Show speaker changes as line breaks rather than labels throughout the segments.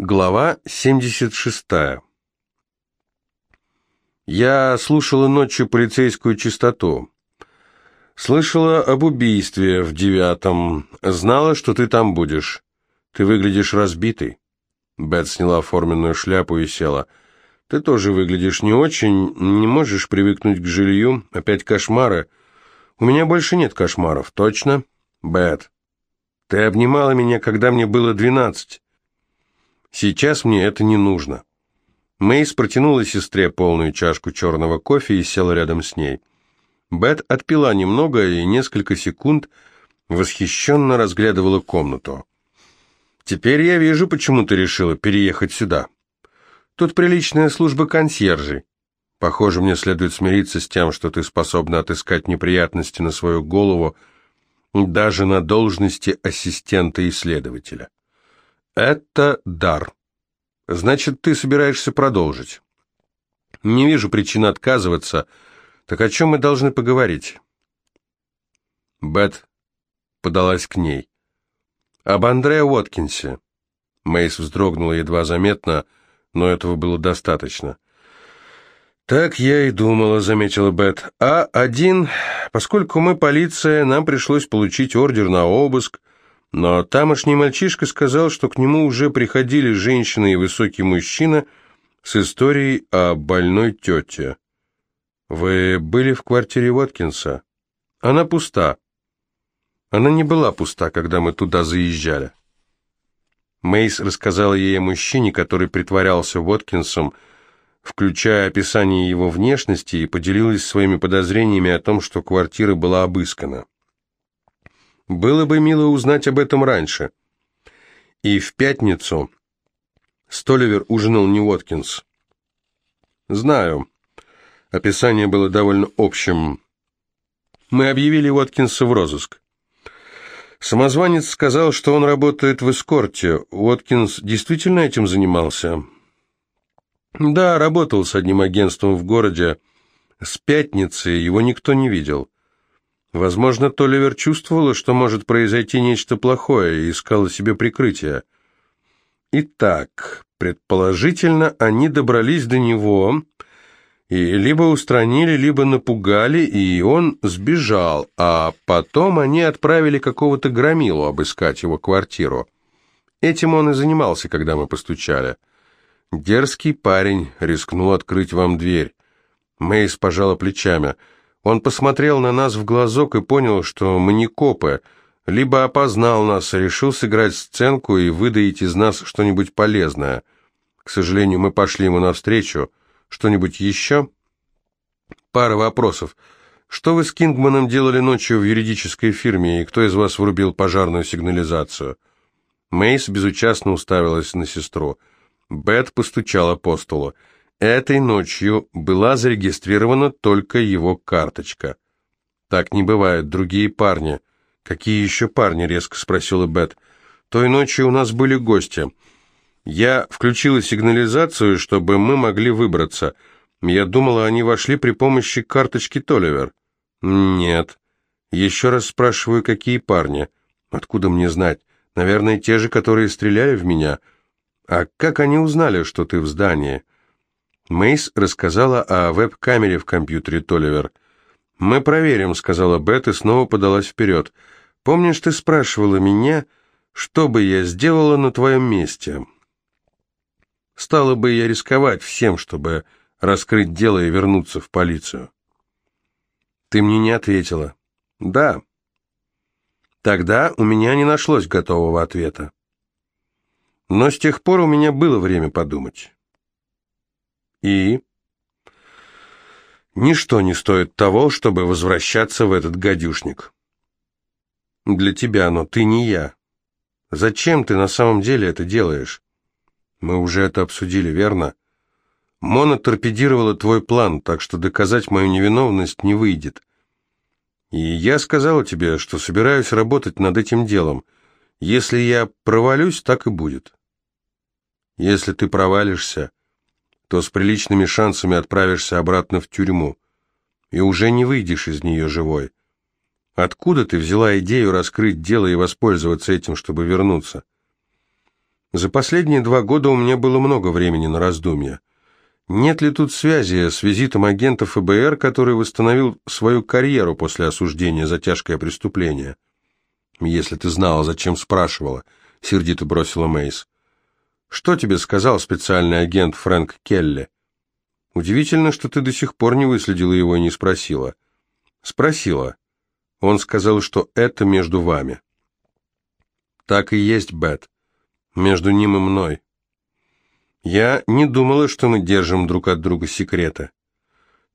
Глава 76. Я слушала ночью полицейскую чистоту. Слышала об убийстве в девятом. Знала, что ты там будешь. Ты выглядишь разбитый. Бет сняла форменную шляпу и села. Ты тоже выглядишь не очень, не можешь привыкнуть к жилью. Опять кошмары. У меня больше нет кошмаров, точно? Бет, ты обнимала меня, когда мне было двенадцать. Сейчас мне это не нужно. Мэйс протянула сестре полную чашку черного кофе и села рядом с ней. Бет отпила немного и несколько секунд восхищенно разглядывала комнату. «Теперь я вижу, почему ты решила переехать сюда. Тут приличная служба консьержей. Похоже, мне следует смириться с тем, что ты способна отыскать неприятности на свою голову даже на должности ассистента-исследователя». Это дар. Значит, ты собираешься продолжить. Не вижу причин отказываться. Так о чем мы должны поговорить? Бет подалась к ней. Об Андре Уоткинсе. Мейс вздрогнула едва заметно, но этого было достаточно. «Так я и думала», — заметила Бет. «А один, поскольку мы полиция, нам пришлось получить ордер на обыск, но тамошний мальчишка сказал, что к нему уже приходили женщина и высокий мужчина с историей о больной тете. «Вы были в квартире Воткинса?» «Она пуста». «Она не была пуста, когда мы туда заезжали». Мейс рассказала ей о мужчине, который притворялся Воткинсом, включая описание его внешности, и поделилась своими подозрениями о том, что квартира была обыскана. Было бы мило узнать об этом раньше. И в пятницу Столивер ужинал не Уоткинс. Знаю. Описание было довольно общим. Мы объявили Уоткинса в розыск. Самозванец сказал, что он работает в эскорте. Уоткинс действительно этим занимался? Да, работал с одним агентством в городе. С пятницы его никто не видел. Возможно, Толивер чувствовала, что может произойти нечто плохое, и искала себе прикрытие. Итак, предположительно, они добрались до него и либо устранили, либо напугали, и он сбежал, а потом они отправили какого-то громилу обыскать его квартиру. Этим он и занимался, когда мы постучали. Дерзкий парень рискнул открыть вам дверь. Мэйс пожала плечами – он посмотрел на нас в глазок и понял, что мы не копы, либо опознал нас, решил сыграть сценку и выдаить из нас что-нибудь полезное. К сожалению, мы пошли ему навстречу. Что-нибудь еще? Пара вопросов. Что вы с Кингманом делали ночью в юридической фирме, и кто из вас врубил пожарную сигнализацию? Мейс безучастно уставилась на сестру. Бет постучала по столу. Этой ночью была зарегистрирована только его карточка. Так не бывает, другие парни. Какие еще парни, резко спросила Бет. Той ночью у нас были гости. Я включила сигнализацию, чтобы мы могли выбраться. Я думала, они вошли при помощи карточки Толивер. Нет. Еще раз спрашиваю, какие парни? Откуда мне знать? Наверное, те же, которые стреляли в меня. А как они узнали, что ты в здании? Мейс рассказала о веб-камере в компьютере Толивер. «Мы проверим», — сказала Бет и снова подалась вперед. «Помнишь, ты спрашивала меня, что бы я сделала на твоем месте?» «Стала бы я рисковать всем, чтобы раскрыть дело и вернуться в полицию?» «Ты мне не ответила». «Да». Тогда у меня не нашлось готового ответа. Но с тех пор у меня было время подумать. И? Ничто не стоит того, чтобы возвращаться в этот гадюшник. Для тебя, но ты не я. Зачем ты на самом деле это делаешь? Мы уже это обсудили, верно? Мона торпедировала твой план, так что доказать мою невиновность не выйдет. И я сказала тебе, что собираюсь работать над этим делом. Если я провалюсь, так и будет. Если ты провалишься, то с приличными шансами отправишься обратно в тюрьму и уже не выйдешь из нее живой. Откуда ты взяла идею раскрыть дело и воспользоваться этим, чтобы вернуться? За последние два года у меня было много времени на раздумья. Нет ли тут связи с визитом агента ФБР, который восстановил свою карьеру после осуждения за тяжкое преступление? Если ты знала, зачем спрашивала, сердито бросила Мейс. Что тебе сказал специальный агент Фрэнк Келли? Удивительно, что ты до сих пор не выследила его и не спросила. Спросила. Он сказал, что это между вами. Так и есть, Бет. Между ним и мной. Я не думала, что мы держим друг от друга секреты.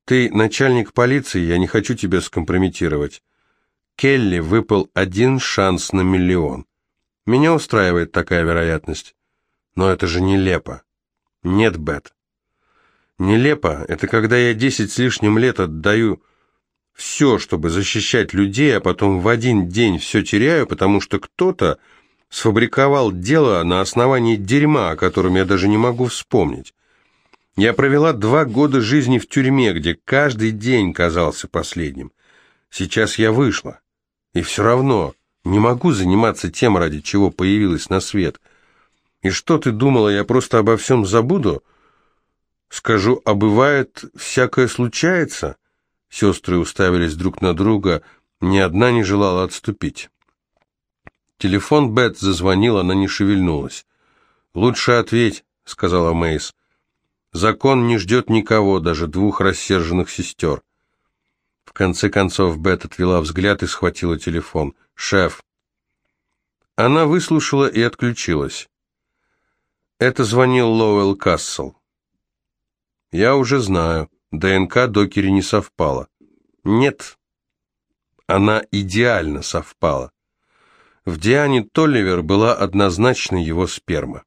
Ты начальник полиции, я не хочу тебя скомпрометировать. Келли выпал один шанс на миллион. Меня устраивает такая вероятность. Но это же нелепо. Нет, Бет. Нелепо — это когда я десять с лишним лет отдаю все, чтобы защищать людей, а потом в один день все теряю, потому что кто-то сфабриковал дело на основании дерьма, о котором я даже не могу вспомнить. Я провела два года жизни в тюрьме, где каждый день казался последним. Сейчас я вышла, и все равно не могу заниматься тем, ради чего появилась на свет. И что ты думала, я просто обо всем забуду? Скажу, а бывает, всякое случается?» Сестры уставились друг на друга, ни одна не желала отступить. Телефон Бет зазвонил, она не шевельнулась. «Лучше ответь», — сказала Мейс. «Закон не ждет никого, даже двух рассерженных сестер». В конце концов Бет отвела взгляд и схватила телефон. «Шеф». Она выслушала и отключилась. Это звонил Лоуэлл Кассел. «Я уже знаю. ДНК докери не совпала. Нет, она идеально совпала. В Диане Толливер была однозначно его сперма.